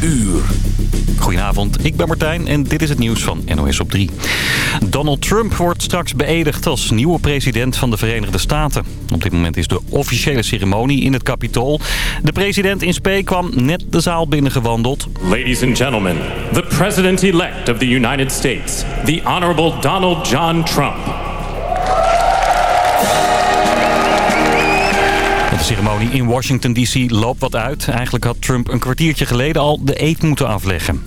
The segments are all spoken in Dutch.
uur. Goedenavond, ik ben Martijn en dit is het nieuws van NOS op 3. Donald Trump wordt straks beëdigd als nieuwe president van de Verenigde Staten. Op dit moment is de officiële ceremonie in het Capitool. De president in spe kwam net de zaal binnengewandeld. Ladies and gentlemen, the president-elect of the United States, the Honorable Donald John Trump. De ceremonie in Washington D.C. loopt wat uit. Eigenlijk had Trump een kwartiertje geleden al de eet moeten afleggen.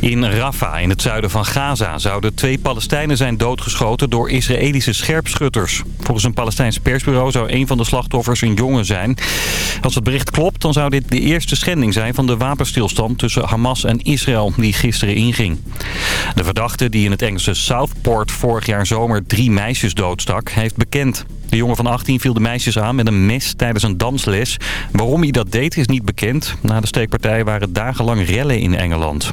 In Rafah, in het zuiden van Gaza, zouden twee Palestijnen zijn doodgeschoten door Israëlische scherpschutters. Volgens een Palestijns persbureau zou een van de slachtoffers een jongen zijn. Als het bericht klopt, dan zou dit de eerste schending zijn van de wapenstilstand tussen Hamas en Israël die gisteren inging. De verdachte die in het Engelse Southport vorig jaar zomer drie meisjes doodstak, heeft bekend. De jongen van 18 viel de meisjes aan met een mes tijdens een dansles. Waarom hij dat deed is niet bekend. Na de steekpartij waren dagenlang rellen in Engeland.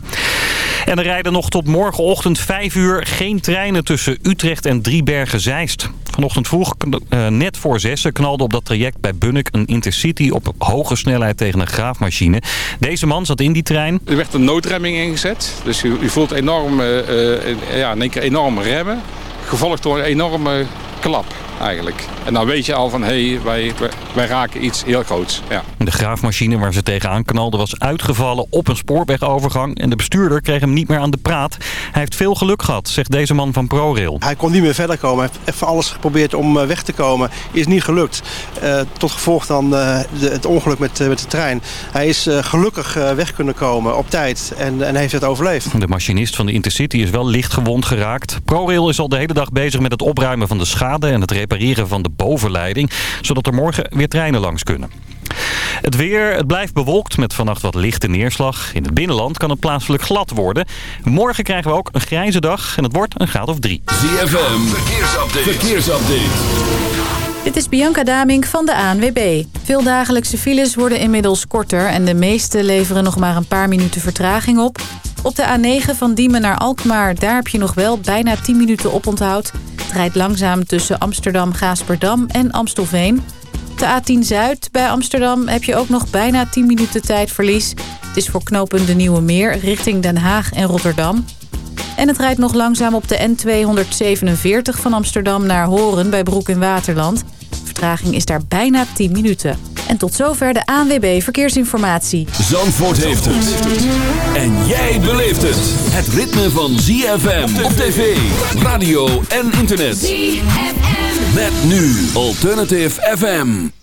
En er rijden nog tot morgenochtend 5 uur geen treinen tussen Utrecht en Driebergen-Zeist. Vanochtend vroeg, uh, net voor zessen, knalde op dat traject bij Bunnik een intercity op hoge snelheid tegen een graafmachine. Deze man zat in die trein. Er werd een noodremming ingezet, dus u, voelt enorm, uh, uh, ja, in één enorm remmen. Gevolgd door een enorme klap eigenlijk. En dan weet je al van, hé, hey, wij, wij raken iets heel groots. Ja. De graafmachine waar ze tegenaan knalde was uitgevallen op een spoorwegovergang. En de bestuurder kreeg hem niet meer aan de praat. Hij heeft veel geluk gehad, zegt deze man van ProRail. Hij kon niet meer verder komen. Hij heeft even alles geprobeerd om eh, weg te komen. Is niet gelukt. Uh, tot gevolg dan uh, de, het ongeluk met, met de trein. Hij is gelukkig weg kunnen komen op tijd en, en heeft het overleefd. De machinist van de Intercity is wel licht gewond geraakt. ProRail is al de hele dag bezig met het opruimen van de schade en het repareren van de bovenleiding. Zodat er morgen weer treinen langs kunnen. Het weer, het blijft bewolkt met vannacht wat lichte neerslag. In het binnenland kan het plaatselijk glad worden. Morgen krijgen we ook een grijze dag en het wordt een graad of drie. ZFM, verkeersupdate. verkeersupdate. Dit is Bianca Daming van de ANWB. Veel dagelijkse files worden inmiddels korter... en de meeste leveren nog maar een paar minuten vertraging op. Op de A9 van Diemen naar Alkmaar, daar heb je nog wel bijna 10 minuten oponthoud. Het rijdt langzaam tussen Amsterdam, Gaasperdam en Amstelveen. De A10 Zuid bij Amsterdam heb je ook nog bijna 10 minuten tijdverlies. Het is voor knooppunt de Nieuwe Meer richting Den Haag en Rotterdam. En het rijdt nog langzaam op de N247 van Amsterdam naar Horen bij Broek in Waterland. Vertraging is daar bijna 10 minuten. En tot zover de ANWB Verkeersinformatie. Zandvoort heeft het. En jij beleeft het. Het ritme van ZFM op tv, radio en internet. ZFM. Met nu Alternative FM.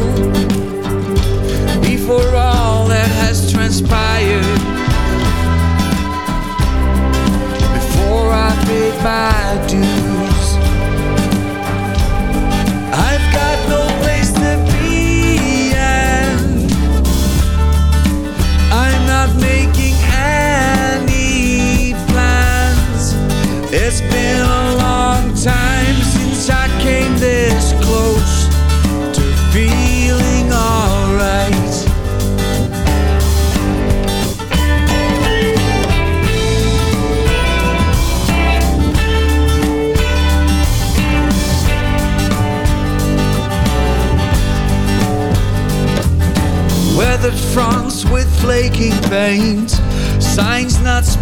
Before all that has transpired Before I paid my dues.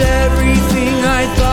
everything I thought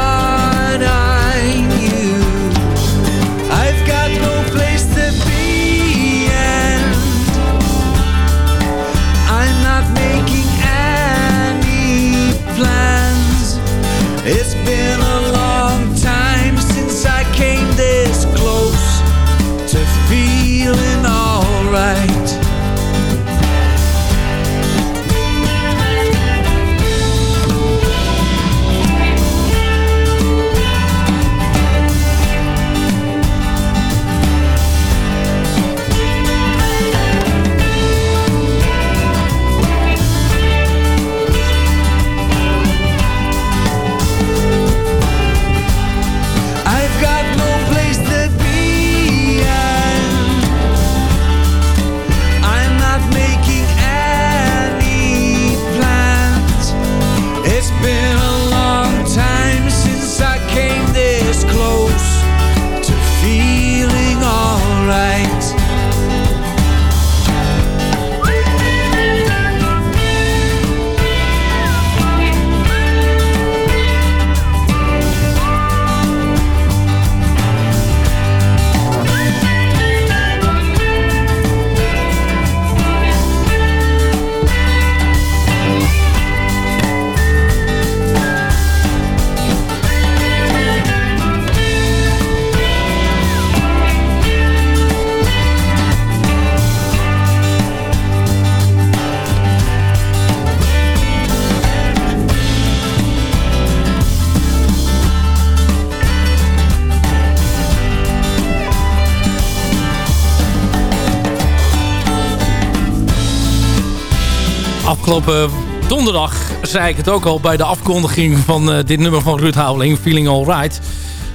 Afgelopen donderdag zei ik het ook al bij de afkondiging van eh, dit nummer van Ruud Houweling, Feeling Alright.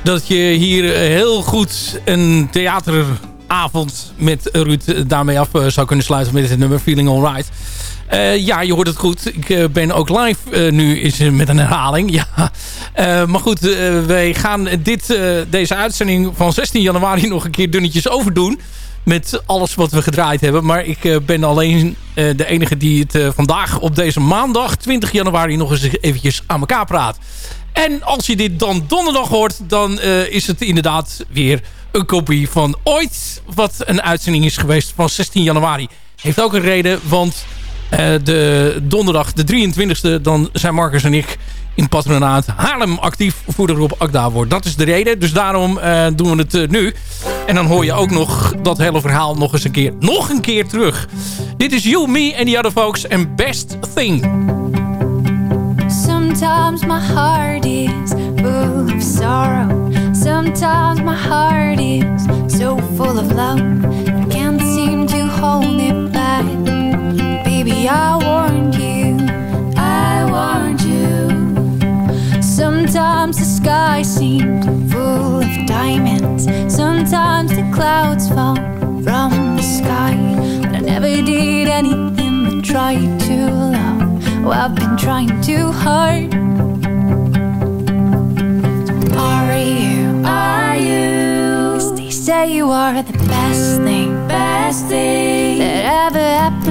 Dat je hier heel goed een theateravond met Ruud daarmee af eh, zou kunnen sluiten met dit nummer Feeling Alright. Eh ja, je hoort het goed. Ik eh, ben ook live eh, nu is, eh, met een herhaling. Ja. Eh, maar goed, eh, wij gaan dit, eh, deze uitzending van 16 januari nog een keer dunnetjes overdoen met alles wat we gedraaid hebben. Maar ik eh, ben alleen eh, de enige die het eh, vandaag op deze maandag 20 januari nog eens eventjes aan elkaar praat. En als je dit dan donderdag hoort, dan eh, is het inderdaad weer een kopie van ooit wat een uitzending is geweest van 16 januari. Heeft ook een reden, want eh, de donderdag de 23e, dan zijn Marcus en ik in patronaat Haarlem actief voor de Rob Akda wordt. Dat is de reden, dus daarom eh, doen we het eh, nu. En dan hoor je ook nog dat hele verhaal nog eens een keer, nog een keer terug. Dit is You, Me and the Other Folks en Best Thing. Sometimes my heart is full of sorrow. Sometimes my heart is so full of love. I can't seem to hold it back. Baby, I warned you. Sometimes the sky seemed full of diamonds. Sometimes the clouds fall from the sky. But I never did anything but try to love. Oh, I've been trying too hard. Are you? Are you? 'Cause they say you are the best thing, best thing that ever happened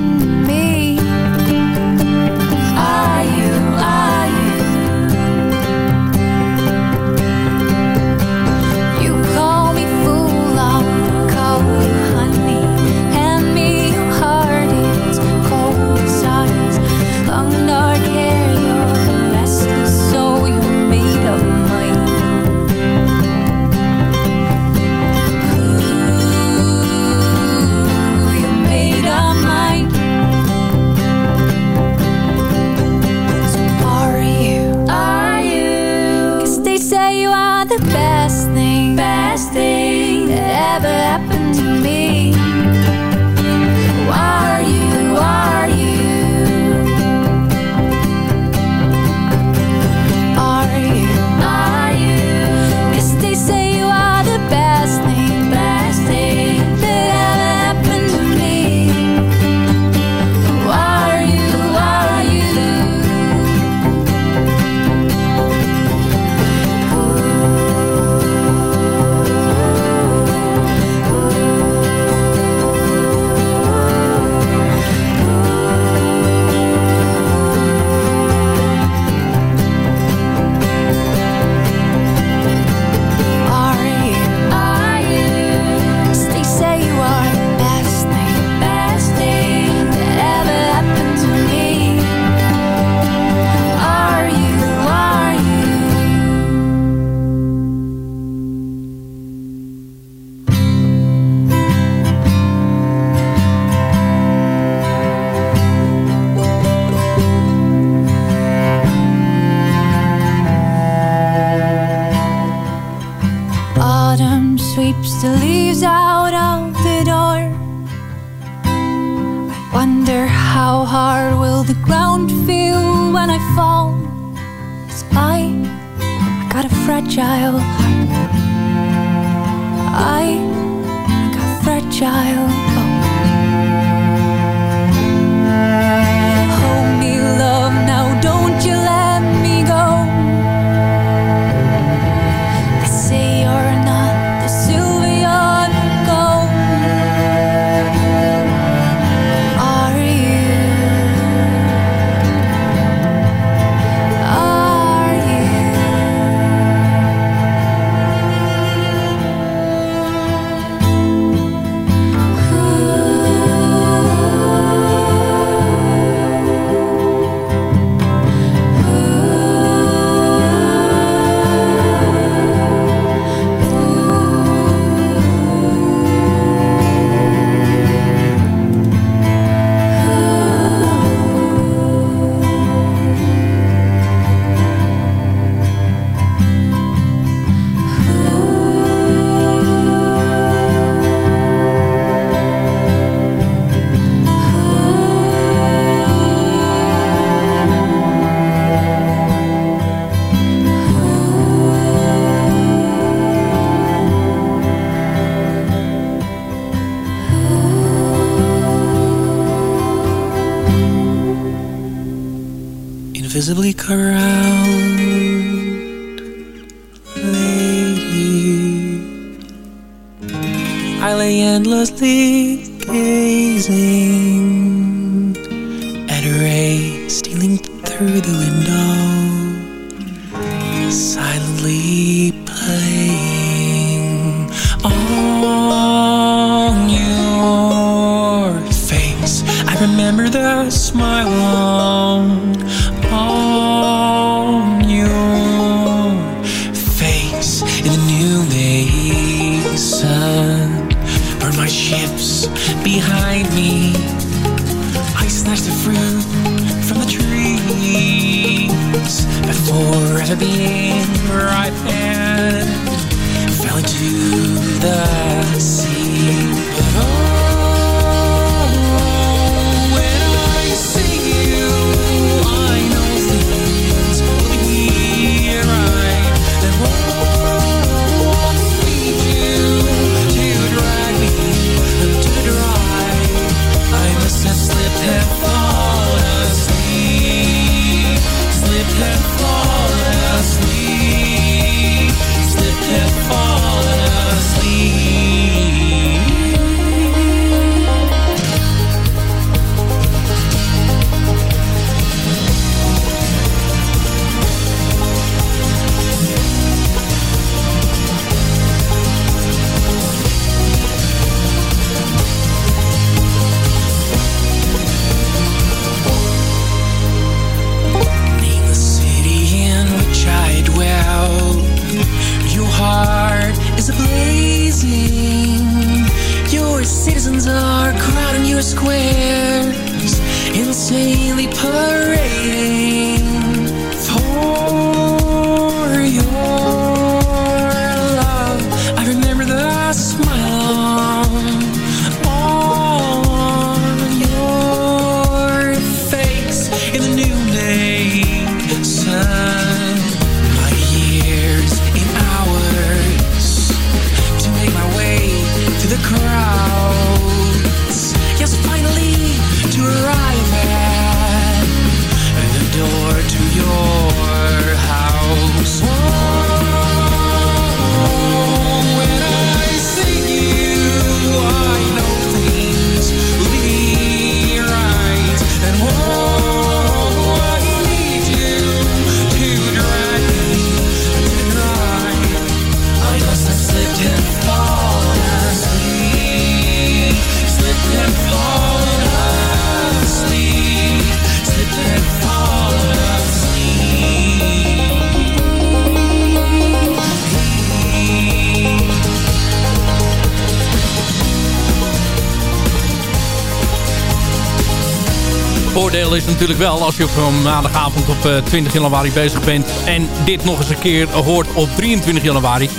Voordeel is natuurlijk wel als je op maandagavond op eh, 20 januari bezig bent... en dit nog eens een keer hoort op 23 januari...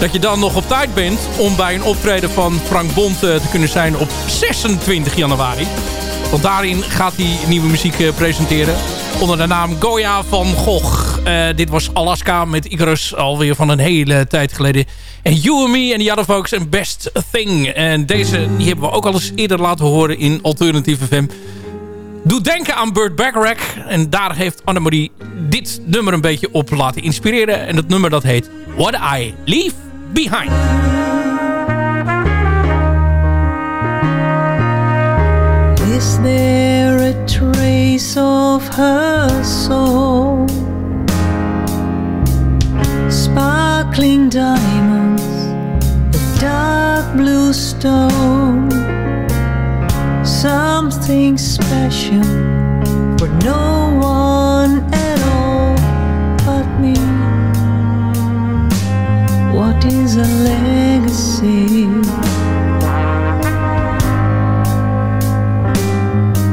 dat je dan nog op tijd bent om bij een optreden van Frank Bond te kunnen zijn op 26 januari. Want daarin gaat hij nieuwe muziek presenteren onder de naam Goya van Gogh. dit was Alaska met Icarus alweer van een hele tijd geleden. En You and Me en the Other Folks en Best Thing. En deze die hebben we ook al eens eerder laten horen in Alternatieve FM. Doet denken aan Burt Bacharach. En daar heeft Annemarie dit nummer een beetje op laten inspireren. En dat nummer dat heet What I Leave Behind. Is there a trace of her soul? Sparkling diamonds, a dark blue stone something special for no one at all but me. What is a legacy?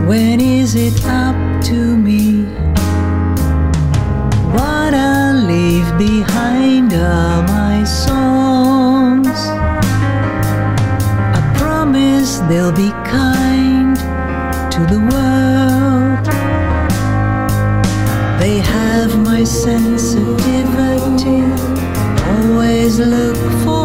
When is it up to me? What I leave behind are my songs. I promise they'll be world. They have my sensitivity, always look for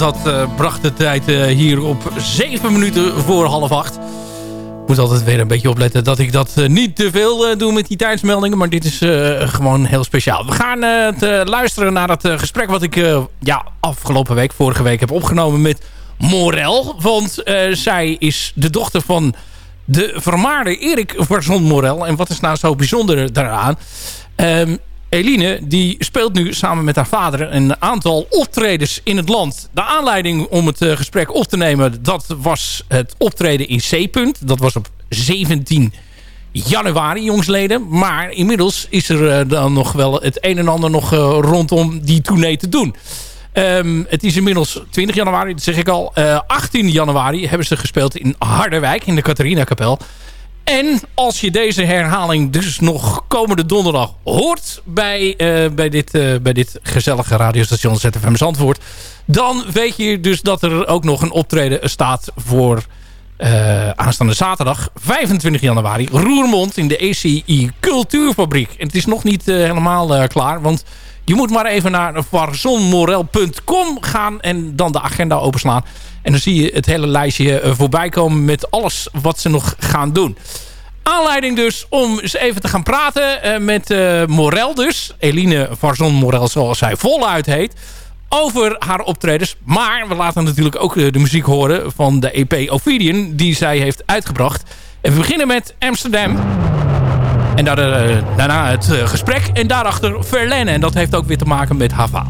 Dat uh, bracht de tijd uh, hier op 7 minuten voor half 8. Ik moet altijd weer een beetje opletten dat ik dat uh, niet te veel doe met die tijdsmeldingen. Maar dit is gewoon heel speciaal. We gaan luisteren naar het gesprek wat ik ja, afgelopen week, vorige week heb opgenomen met Morel. Want zij is de dochter van de vermaarde Erik Varzon Morel. En wat is nou zo bijzonder daaraan? Um, Eline die speelt nu samen met haar vader een aantal optredens in het land. De aanleiding om het uh, gesprek op te nemen, dat was het optreden in C-punt. Dat was op 17 januari, jongsleden. Maar inmiddels is er uh, dan nog wel het een en ander nog uh, rondom die tournee te doen. Um, het is inmiddels 20 januari, dat zeg ik al. 18 januari hebben ze gespeeld in Harderwijk, in de Catharina Kapel. En als je deze herhaling dus nog komende donderdag hoort... bij, uh, bij, dit, uh, bij dit gezellige radiostation ZFM Zandvoort... dan weet je dus dat er ook nog een optreden staat voor uh, aanstaande zaterdag... 25 januari, Roermond in de ECI Cultuurfabriek. En het is nog niet helemaal klaar, want... Je moet maar even naar varzonmorel.com gaan en dan de agenda openslaan. En dan zie je het hele lijstje eh, voorbij komen met alles wat ze nog gaan doen. Aanleiding dus om eens even te gaan praten uh, met uh, Morel dus. Eline Varzon Morel zoals zij voluit heet. Over haar optredens. Maar we laten natuurlijk ook de muziek horen van de EP Ophidian. Die zij heeft uitgebracht. En we beginnen met Amsterdam. En uh, daarna het gesprek. En daarachter Verlaine. En dat heeft ook weer te maken met Hava.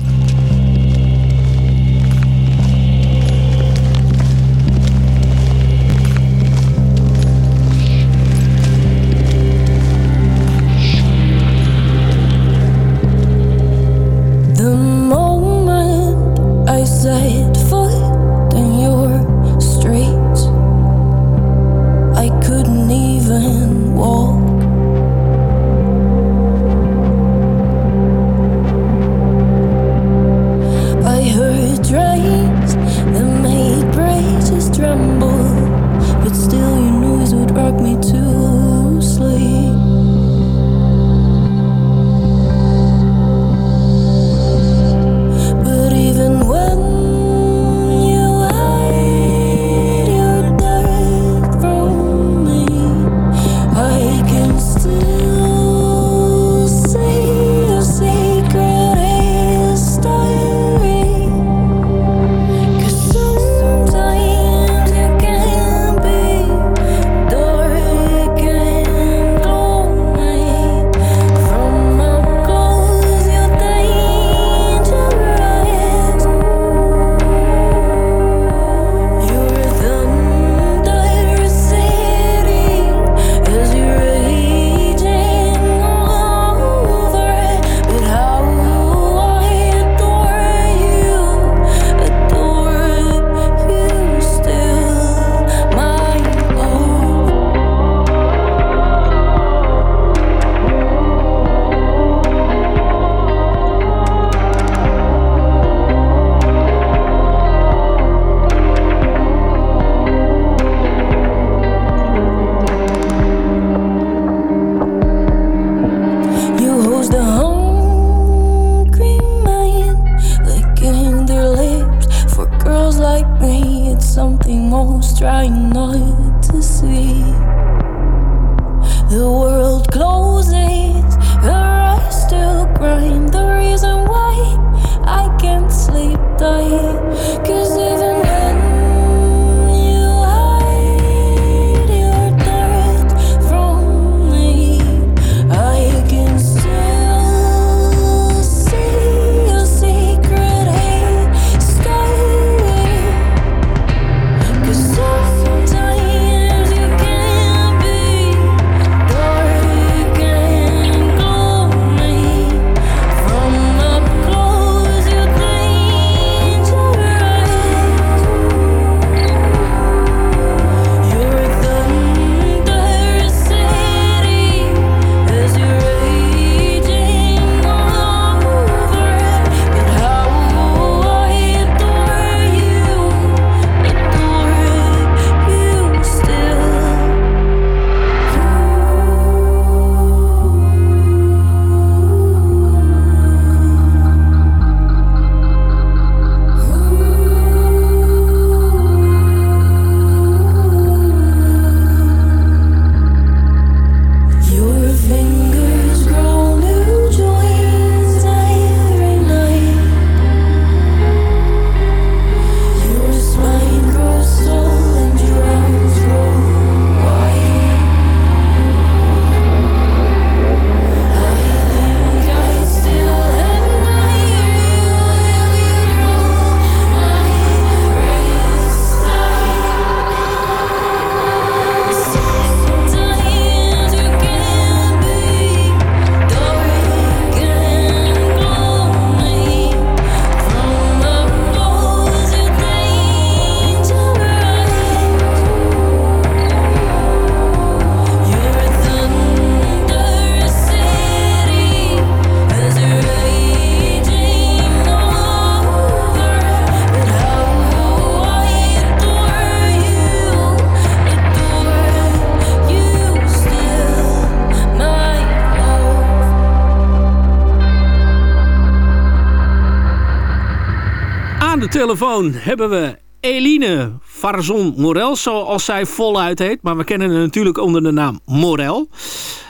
Telefoon hebben we Eline Farzon Morel, zoals zij voluit heet. Maar we kennen haar natuurlijk onder de naam Morel.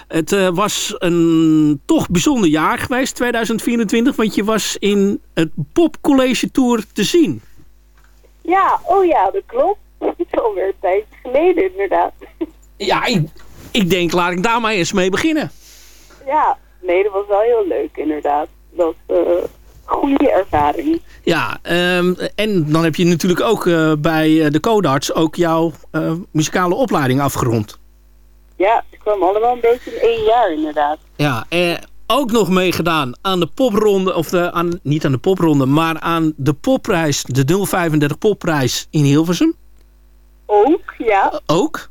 Het eh, was een toch bijzonder jaar geweest, 2024. Want je was in het Popcollege Tour te zien. Ja, oh ja, dat klopt. Is alweer een tijdje geleden inderdaad. Ja, ik, ik denk, laat ik daar maar eens mee beginnen. Ja, nee, dat was wel heel leuk inderdaad. Dat eh, goede ervaring. Ja, ehm, en dan heb je natuurlijk ook eh, bij eh, de Codarts ook jouw eh, muzikale opleiding afgerond. Ja, het kwam allemaal een beetje in één jaar inderdaad. Ja, eh, ook nog meegedaan aan de popronde, of de, aan, niet aan de popronde, maar aan de popprijs, de 035 popprijs in Hilversum. Ook, ja. Ook.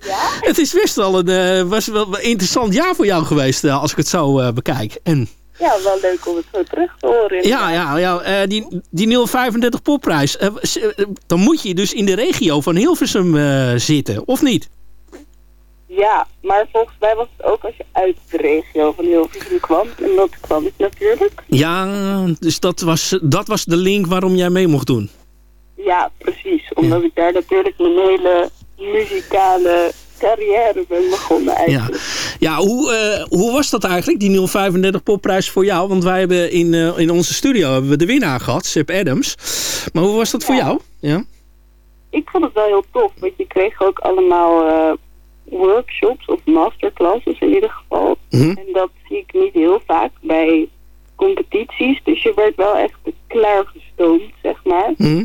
Ja? het is best wel een, was wel een interessant jaar voor jou geweest, als ik het zo eh, bekijk. En Ja, wel leuk om het zo terug te horen. ja, ja, ja eh, die, die 035 popprijs, eh, eh, dan moet je dus in de regio van Hilversum zitten, of niet? Ja, maar volgens mij was het ook als je uit de regio van Hilversum kwam. En dat kwam ik natuurlijk. Ja, dus dat was, dat was de link waarom jij mee mocht doen. Ja, precies. Omdat ik daar natuurlijk mijn hele muzikale carrière ben begonnen Ja, eigenlijk. ja hoe, eh, hoe was dat eigenlijk, die 035 popprijs voor jou? Want wij hebben in, eh, in onze studio hebben we de winnaar gehad, Seb Adams. Maar hoe was dat voor jou? Ja. Ik vond het wel heel tof, want je kreeg ook allemaal eh, workshops of masterclasses in ieder geval. Mhm. En dat zie ik niet heel vaak bij competities. Dus je werd wel echt klaargestoomd, zeg maar. Hm?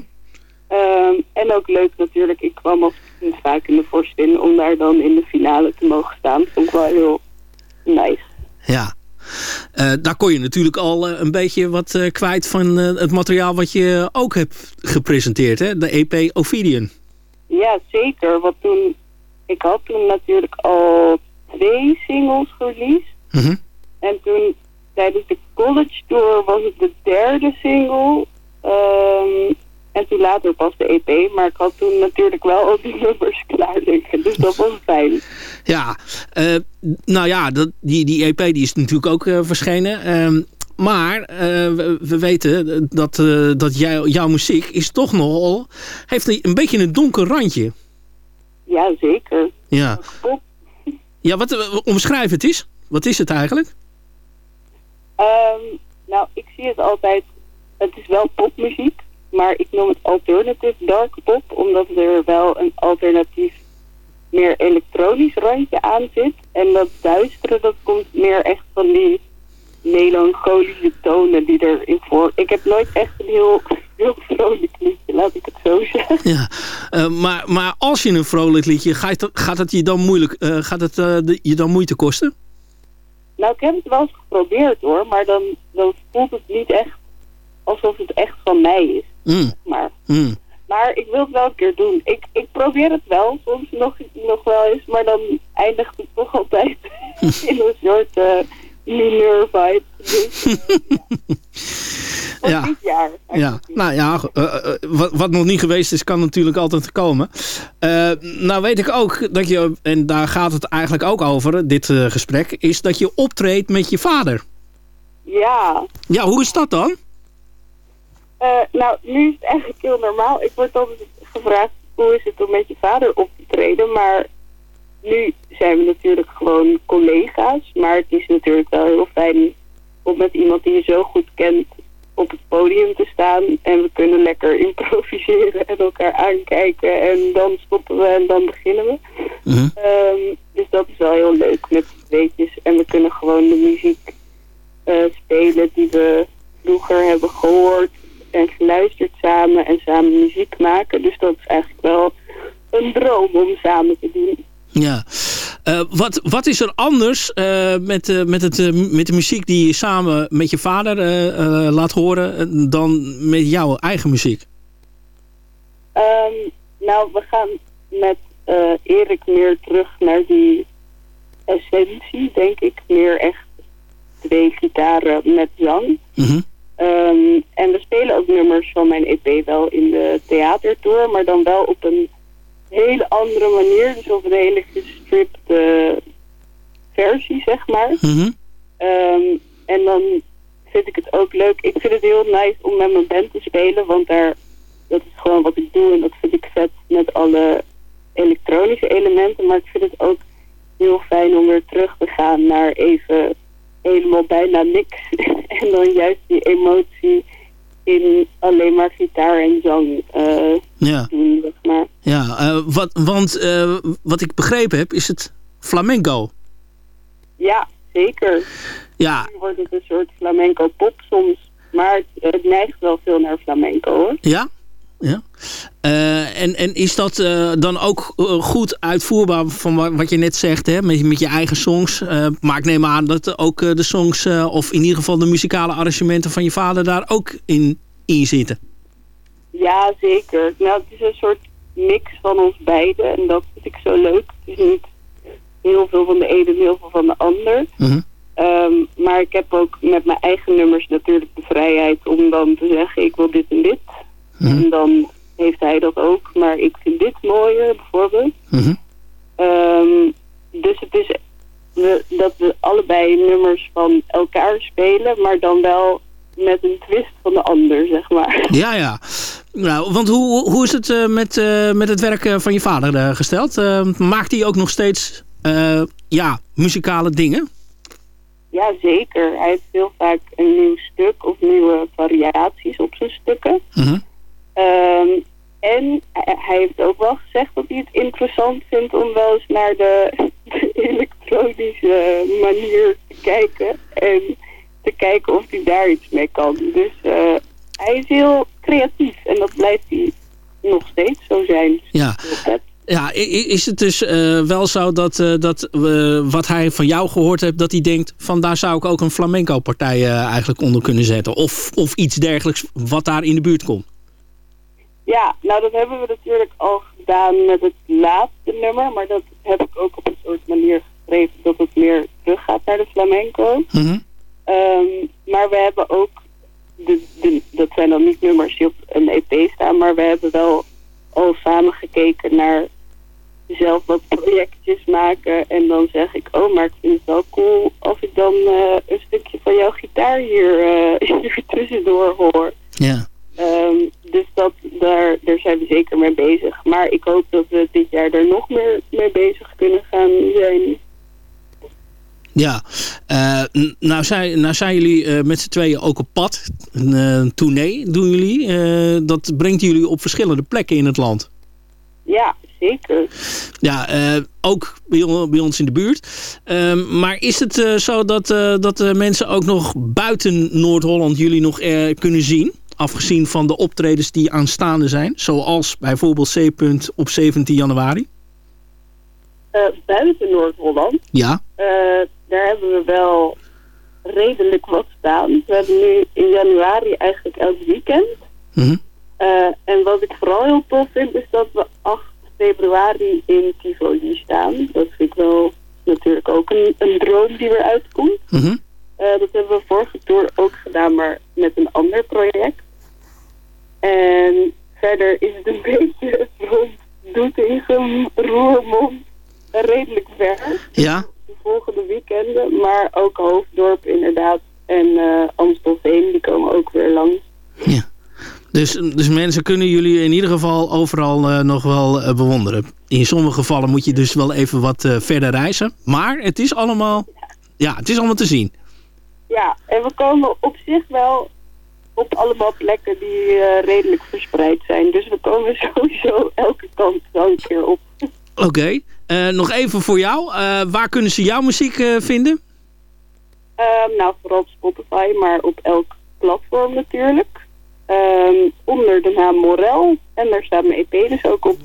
Ehm, en ook leuk natuurlijk, ik kwam als vaak in de om daar dan in de finale te mogen staan. Vond ik wel heel nice. Ja. Eh, daar kon je natuurlijk al eh, een beetje wat eh, kwijt van het materiaal wat je ook hebt gepresenteerd, hè? De EP Ophidian. Ja, zeker. Want toen, ik had toen natuurlijk al twee singles gereleased. Mhm. En toen tijdens de college tour was het de derde single. Ehm, en toen later pas de EP. Maar ik had toen natuurlijk wel al die nummers klaar liggen. Dus dat was fijn. Ja, eh, nou ja, dat, die, die EP die is natuurlijk ook eh, verschenen. Ehm, maar eh, we, we weten dat, dat jouw muziek is toch nogal... heeft een, een beetje een donker randje. Ja, zeker. Ja, Pop. ja wat, omschrijf het eens. Wat is het eigenlijk? Ehm, nou, ik zie het altijd... Het is wel popmuziek. Maar ik noem het alternative dark pop. Omdat er wel een alternatief meer elektronisch randje aan zit. En dat duistere, dat komt meer echt van die melancholische tonen die erin voor. Ik heb nooit echt een heel, heel vrolijk liedje, laat ik het zo zeggen. Ja, eh, maar, maar als je een vrolijk liedje... Gaat het, gaat het je dan moeilijk... eh, gaat het eh, de- je dan moeite kosten? Nou, ik heb het wel eens geprobeerd hoor, maar dan, dan voelt het niet echt alsof het echt van mij is. Mm, Maar, mm. maar ik wil het wel een keer doen. Ik, ik probeer het wel, soms nog, nog wel eens, maar dan eindigt het toch altijd in een soort eh mineur vibe. Dus, ja. Dit jaar. Ja, nou ja, eh, eh, wat, wat nog niet geweest is, kan natuurlijk altijd komen. Nou weet ik ook dat je, en daar gaat het eigenlijk ook over, dit gesprek, is dat je optreedt met je vader. Ja, Ja, hoe is dat dan? Eh, nou, nu is het eigenlijk heel normaal. Ik word altijd gevraagd hoe is het om met je vader op te treden. Maar nu zijn we natuurlijk gewoon collega's. Maar het is natuurlijk wel heel fijn om met iemand die je zo goed kent op het podium te staan. En we kunnen lekker improviseren en elkaar aankijken. En dan stoppen we en dan beginnen we. Mhm. Ehm, dus dat is wel heel leuk met z'n tweetjes. En we kunnen gewoon de muziek eh, spelen die we vroeger hebben gehoord en geluisterd samen en samen muziek maken. Dus dat is eigenlijk wel een droom om samen te doen. Ja. Eh, wat, wat is er anders eh, met, eh, met, het, met de muziek die je samen met je vader laat horen dan met jouw eigen muziek? Ehm, nou, we gaan met Erik meer terug naar die essentie, denk ik. Meer echt twee gitaren met zang. Mhm. Ehm, en we spelen ook nummers van mijn EP wel in de theatertour, maar dan wel op een hele andere manier. Dus op een hele gestripte versie, zeg maar. Mhm. Ehm, en dan vind ik het ook leuk. Ik vind het heel nice om met mijn band te spelen, want daar, dat is gewoon wat ik doe en dat vind ik vet met alle elektronische elementen. Maar ik vind het ook heel fijn om weer terug te gaan naar even helemaal bijna niks. en dan juist die emotie in alleen maar gitaar en zang uh, ja. doen, zeg maar. Ja, uh, wat, want uh, wat ik begrepen heb, is het flamenco. Ja, zeker. Ja. Nu wordt het een soort flamenco pop soms. Maar het, het neigt wel veel naar flamenco hoor. Ja? Ja. Uh, en, en is dat uh, dan ook uh, goed uitvoerbaar van wat je net zegt, hè? Met, met je eigen songs? maar ik neem aan dat ook de songs, of in ieder geval de muzikale arrangementen van je vader daar ook in, in zitten. Ja, zeker. Nou, het is een soort mix van ons beiden en dat vind ik zo leuk. Het is niet heel veel van de ene en heel veel van de ander. -hmm. Um, maar ik heb ook met mijn eigen nummers natuurlijk de vrijheid om dan te zeggen ik wil dit en dit. Mhm. En dan heeft hij dat ook. Maar ik vind dit mooier bijvoorbeeld. Mhm. Um, dus het is we, dat we allebei nummers van elkaar spelen. Maar dan wel met een twist van de ander, zeg maar. Ja, ja. Nou, want hoe, hoe is het uh, met, uh, met het werk uh, van je vader gesteld? maakt hij ook nog steeds ja, muzikale dingen? Ja, zeker. Hij heeft heel vaak een nieuw stuk of nieuwe variaties op zijn stukken. -huh. Um, en hij heeft ook wel gezegd dat hij het interessant vindt om wel eens naar de, de elektronische manier te kijken. En te kijken of hij daar iets mee kan. Dus uh, hij is heel creatief en dat blijft hij nog steeds zo zijn. Ja. Ja, is het dus uh, wel zo dat, uh, dat wat hij van jou gehoord heeft... dat hij denkt van daar zou ik ook een flamenco-partij eigenlijk onder kunnen zetten? Of, of iets dergelijks wat daar in de buurt komt? Ja, nou dat hebben we natuurlijk al gedaan met het laatste nummer. Maar dat heb ik ook op een soort manier geschreven dat het meer teruggaat naar de flamenco. -hmm. um, maar we hebben ook, de, de, dat zijn dan niet nummers die op een EP staan... maar we hebben wel al samen gekeken naar zelf wat projectjes maken. En dan zeg ik, oh, maar ik vind het wel cool als ik dan uh, een stukje van jouw gitaar hier, uh, hier tussendoor hoor. Ja. Um, dus dat, daar, daar zijn we zeker mee bezig. Maar ik hoop dat we dit jaar er nog meer mee bezig kunnen gaan zijn. Ja, uh, nou, zijn, nou zijn jullie uh, met z'n tweeën ook op pad. Een uh, tournee doen jullie. dat brengt jullie op verschillende plekken in het land. Ja, zeker. Ja, ook bij, bij, ons in de buurt. Ehm, maar is het zo dat, dat mensen ook nog buiten Noord-Holland jullie nog kunnen zien? Afgezien van de optredens die aanstaande zijn. Zoals bijvoorbeeld C-punt op 17 januari. buiten Noord-Holland? Ja daar hebben we wel redelijk wat staan. We hebben nu in januari eigenlijk elk weekend. Mm -hmm. uh, en wat ik vooral heel tof vind is dat we 8 februari in Tivoli staan. Dat vind ik wel natuurlijk ook een, een droom die eruit komt. Mm -hmm. dat hebben we vorige tour ook gedaan, maar met een ander project. En verder is het een beetje rond Doetinchem, Roermond, redelijk ver Ja. de volgende weekenden. Maar ook Hoofddorp inderdaad. En uh, Amstelveen, die komen ook weer langs. Ja. Dus, dus mensen kunnen jullie in ieder geval overal uh, nog wel uh, bewonderen. In sommige gevallen moet je dus wel even wat verder reizen. Maar het is allemaal, ja, het is allemaal te zien. Ja, en we komen op zich wel op allemaal plekken die redelijk verspreid zijn. Dus we komen sowieso elke kant wel een keer op. Oké. Okay. Uh, nog even voor jou. Uh, waar kunnen ze jouw muziek vinden? Uh, nou, vooral op Spotify, maar op elk platform natuurlijk. Um, onder de naam Morel. En daar staat mijn EP dus ook op.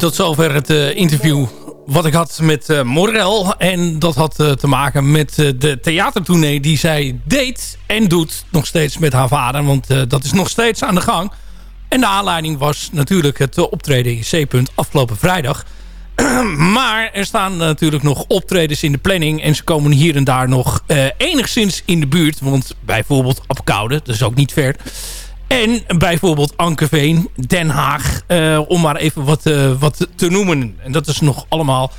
tot zover het eh, interview wat ik had met eh, Morel. En dat had eh, te maken met de theatertournee die zij deed en doet nog steeds met haar vader. Want dat is nog steeds aan de gang. En de aanleiding was natuurlijk het optreden in C-punt afgelopen vrijdag. maar er staan natuurlijk nog optredens in de planning. En ze komen hier en daar nog enigszins in de buurt. Want bijvoorbeeld Apkoude, dat is ook niet ver. En bijvoorbeeld Ankeveen, Den Haag. eh, om maar even wat, eh, wat te noemen. En dat is nog allemaal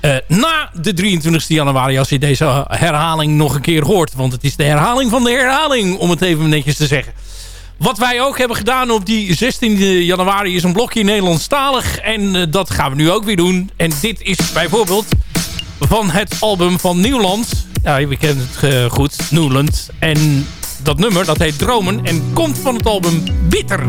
eh, na de 23 januari. Als je deze herhaling nog een keer hoort. Want het is de herhaling van de herhaling. Om het even netjes te zeggen. Wat wij ook hebben gedaan op die 16 januari is een blokje Nederlandstalig. En dat gaan we nu ook weer doen. En dit is bijvoorbeeld van het album van Nieuwland. Ja, we kennen het goed, Nieuwland. En dat nummer, dat heet Dromen en komt van het album Bitter.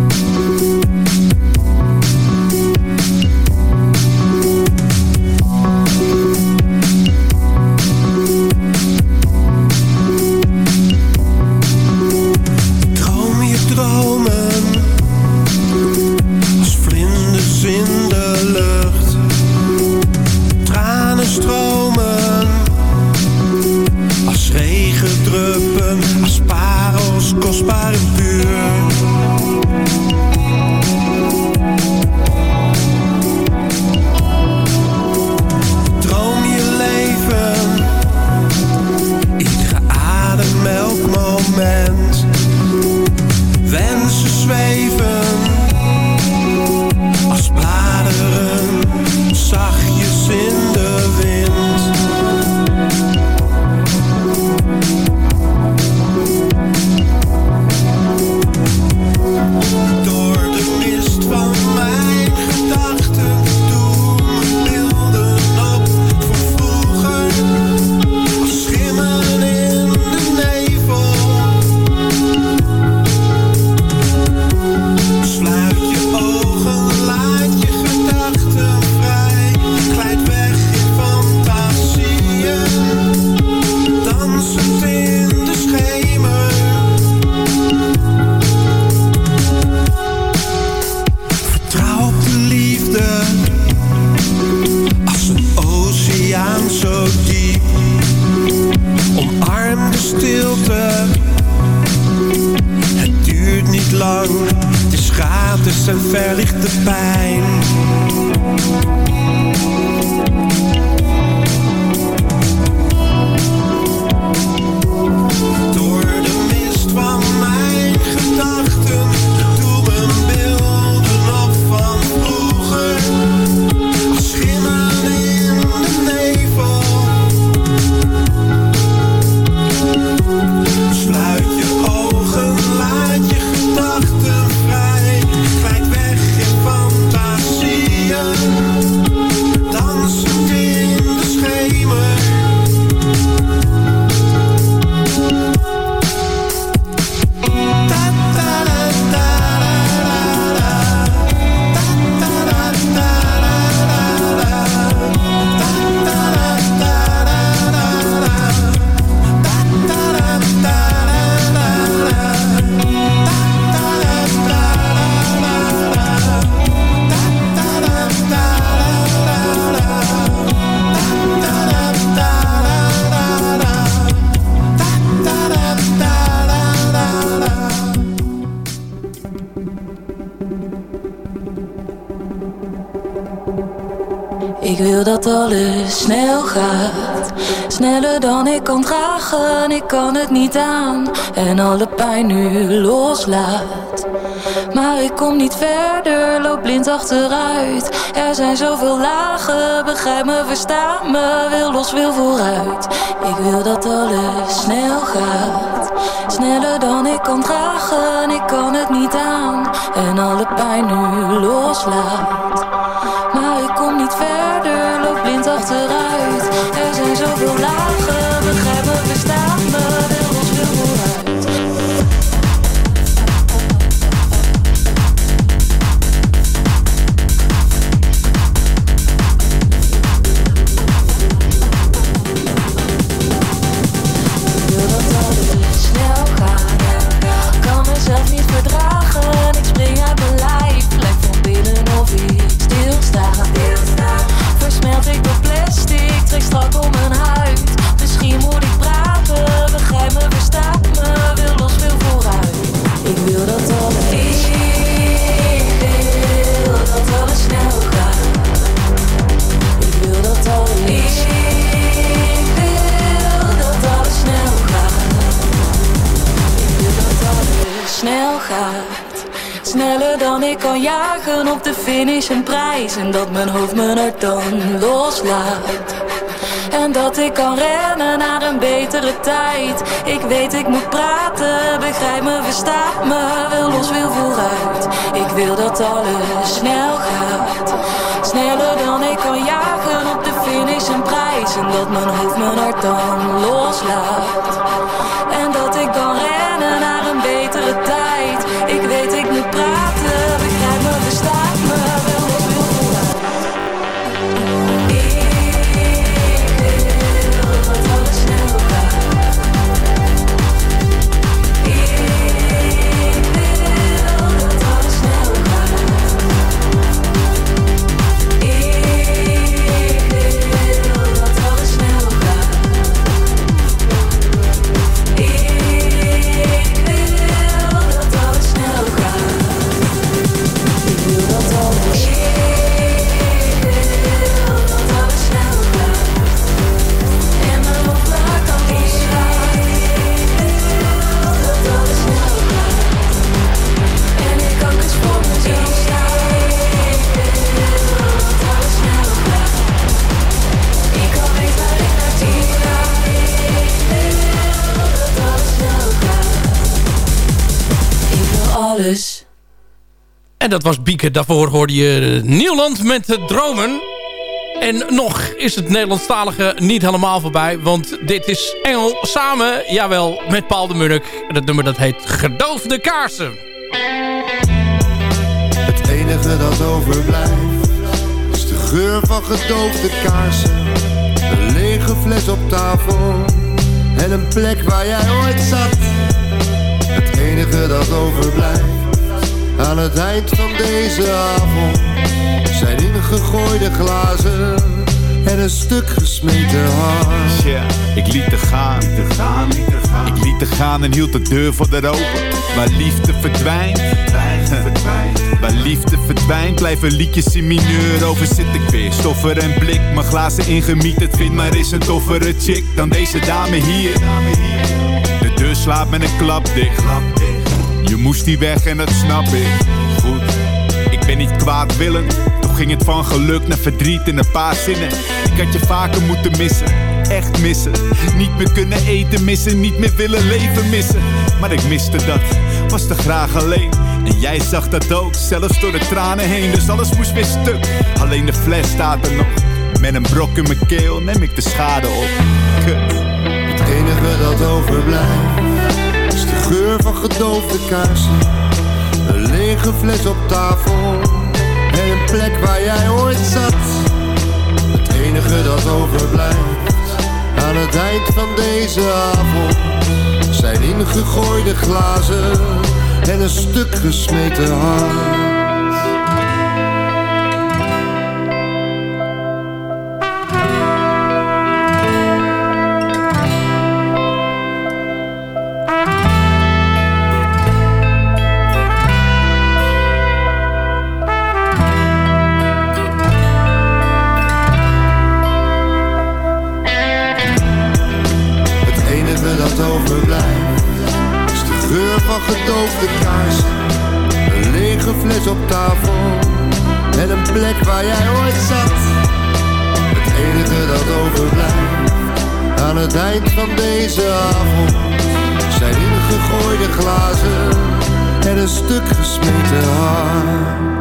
Snel gaat. Sneller dan ik kan dragen, ik kan het niet aan. En alle pijn nu loslaat. Maar ik kom niet verder, loop blind achteruit. Er zijn zoveel lagen, begrijp me, versta me. Wil los, wil vooruit. Ik wil dat alles snel gaat. Sneller dan ik kan dragen, ik kan het niet aan. En alle pijn nu loslaat. Achteruit. Er zijn zoveel lagen, Sneller dan ik kan jagen op de finish een prijs. En dat mijn hoofd mijn hart dan loslaat. En dat ik kan rennen naar een betere tijd. Ik weet ik moet praten, begrijp me, versta me. Wil los, wil vooruit. Ik wil dat alles snel gaat. Sneller dan ik kan jagen op de finish een prijs. En dat mijn hoofd mijn hart dan loslaat. En dat ik kan rennen naar een betere tijd. En dat was Bieke. Daarvoor hoorde je Nieuwland met de Dromen. En nog is het Nederlandstalige niet helemaal voorbij. Want dit is Engel samen, jawel, met Paul de Munnik. En dat nummer dat heet Gedoofde Kaarsen. Het enige dat overblijft is de geur van gedoofde kaarsen. Een lege fles op tafel en een plek waar jij ooit zat. Het enige dat overblijft aan het eind van deze avond zijn ingegooide glazen en een stuk gesmeten hart. Ja, ik liet te gaan. Ik liet te gaan en hield de deur voor de open. Waar liefde verdwijnt. Waar liefde verdwijnt, blijven liedjes in mineur. Over zit ik weer, stoffer en blik. Mijn glazen ingemieterd, vind maar is een toffere chick dan deze dame hier. De deur slaat met een klap dicht. Je moest die weg en dat snap ik. Goed, ik ben niet kwaadwillend. Toch ging het van geluk naar verdriet in een paar zinnen. Ik had je vaker moeten missen, echt missen. Niet meer kunnen eten missen, niet meer willen leven missen. Maar ik miste dat, was te graag alleen. En jij zag dat ook, zelfs door de tranen heen. Dus alles moest weer stuk, alleen de fles staat er nog. Met een brok in mijn keel neem ik de schade op. Kut. Het enige dat overblijft geur van gedoofde kaarsen. Een lege fles op tafel en een plek waar jij ooit zat. Het enige dat overblijft aan het eind van deze avond zijn ingegooide glazen en een stuk gesmeten hart. Fles op tafel. En een plek waar jij ooit zat. Het enige dat overblijft. Aan het eind van deze avond. Zijn ingegooide glazen. En een stuk gesmeten hart.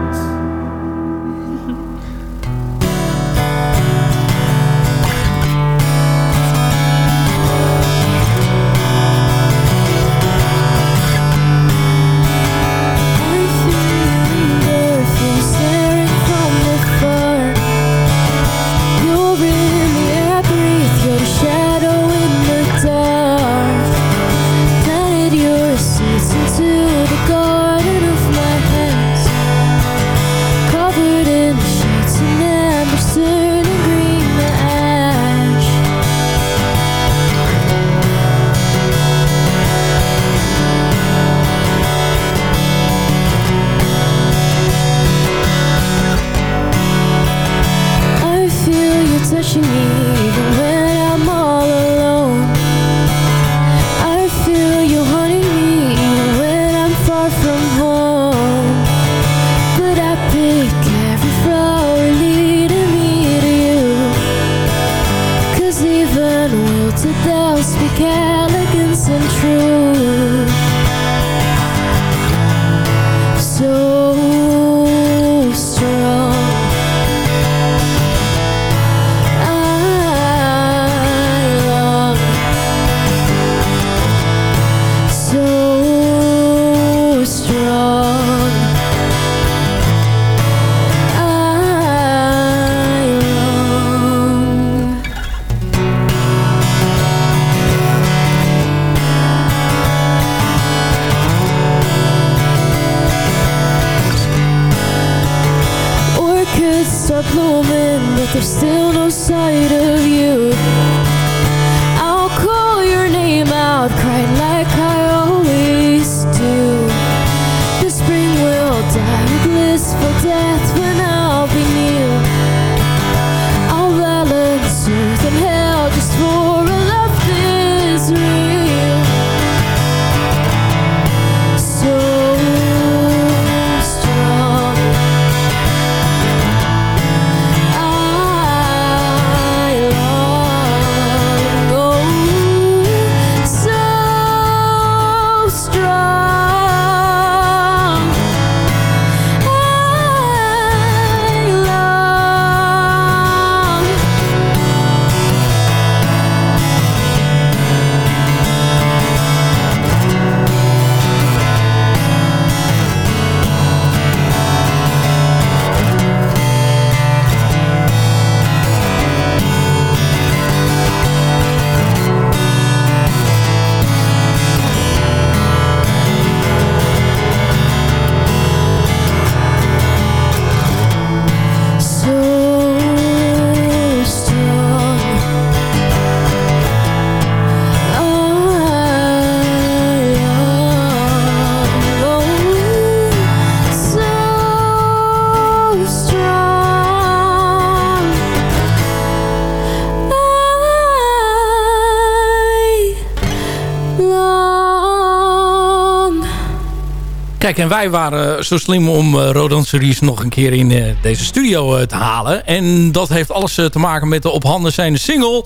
Kijk, en wij waren zo slim om uh, Rodan Series nog een keer in eh, deze studio eh, te halen. En dat heeft alles eh, te maken met de op handen zijnde single,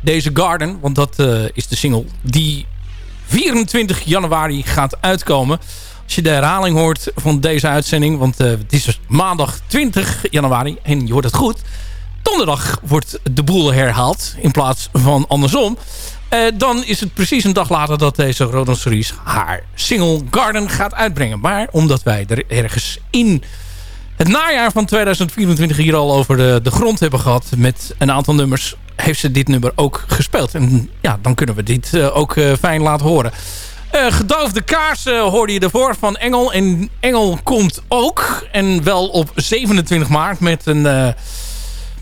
deze Garden. Want dat eh, is de single die 24 januari gaat uitkomen. Als je de herhaling hoort van deze uitzending, want eh, het is maandag 20 januari en je hoort het goed. Donderdag wordt de boel herhaald in plaats van andersom. Eh, dan is het precies een dag later dat deze Rodan Series haar single Garden gaat uitbrengen. Maar omdat wij er ergens in het najaar van 2024 hier al over de, de grond hebben gehad met een aantal nummers, heeft ze dit nummer ook gespeeld. En ja, dan kunnen we dit eh, ook eh, fijn laten horen. Gedoofde kaars hoorde je ervoor van Engel. En Engel komt ook. En wel op 27 maart met een...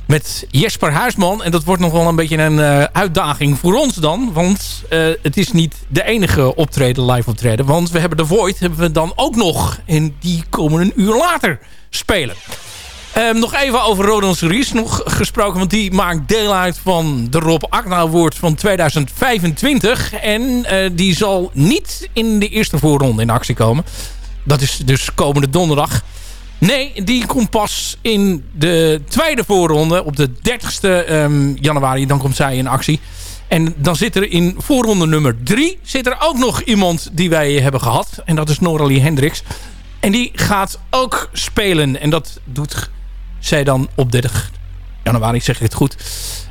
met Jesper Huisman. En dat wordt nog wel een beetje een eh, uitdaging voor ons dan. Want eh, het is niet de enige optreden, live optreden. Want we hebben de Void hebben we dan ook nog. En die komen een uur later spelen. Ehm, nog even over Rodan Series nog gesproken. Want die maakt deel uit van de Rob Agna Award van 2025. En eh, die zal niet in de eerste voorronde in actie komen. Dat is dus komende donderdag. Nee, die komt pas in de tweede voorronde. Op de 30ste ehm, januari. Dan komt zij in actie. En dan zit er in voorronde nummer 3... zit er ook nog iemand die wij hebben gehad. En dat is Noralie Hendricks. En die gaat ook spelen. En dat doet zij dan op 30 januari, zeg ik het goed.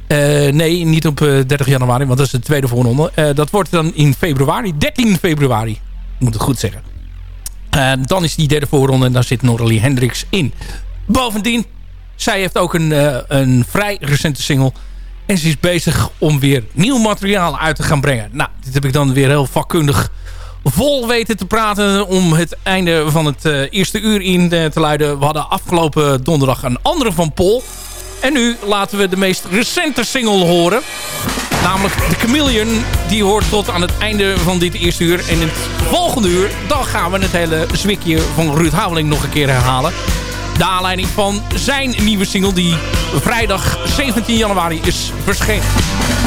Eh, nee, niet op eh, 30 januari, want dat is de tweede voorronde. Eh, dat wordt dan in februari, 13 februari, moet ik goed zeggen. Dan is die derde voorronde en daar zit Noralie Hendricks in. Bovendien, zij heeft ook een, eh, een vrij recente single. En ze is bezig om weer nieuw materiaal uit te gaan brengen. Nou, dit heb ik dan weer heel vakkundig vol weten te praten om het einde van het eh, eerste uur in eh, te luiden. We hadden afgelopen donderdag een andere van Paul. En nu laten we de meest recente single horen. Namelijk The Chameleon. Die hoort tot aan het einde van dit eerste uur. En in het volgende uur, dan gaan we het hele zwikje van Ruud Hameling nog een keer herhalen. De aanleiding van zijn nieuwe single die vrijdag 17 januari is verschenen.